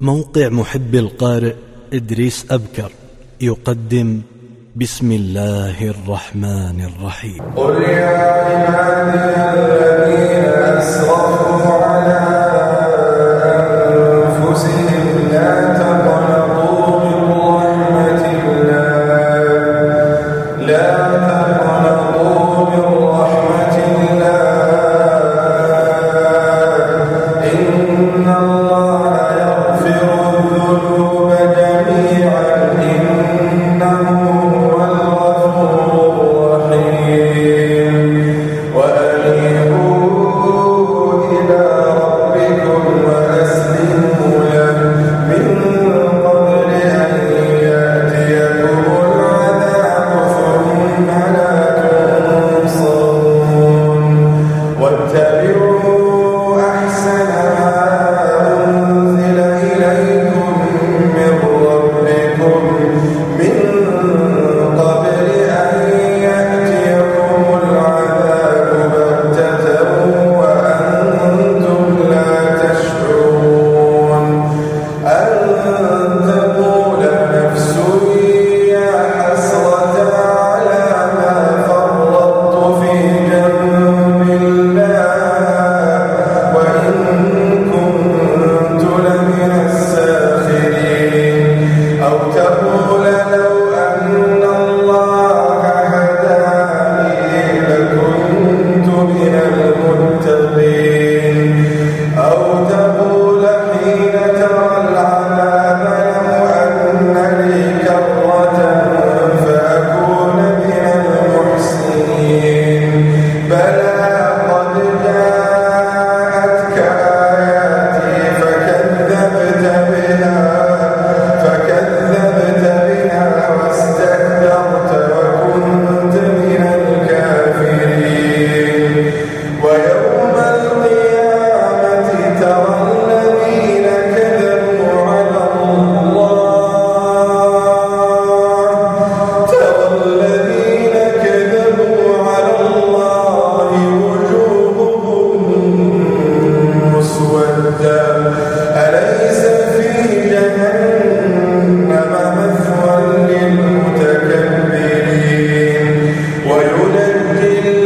موقع محب القارئ إدريس أبكر يقدم بسم الله الرحمن الرحيم. قل يا عبادي الذين وأنا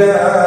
terra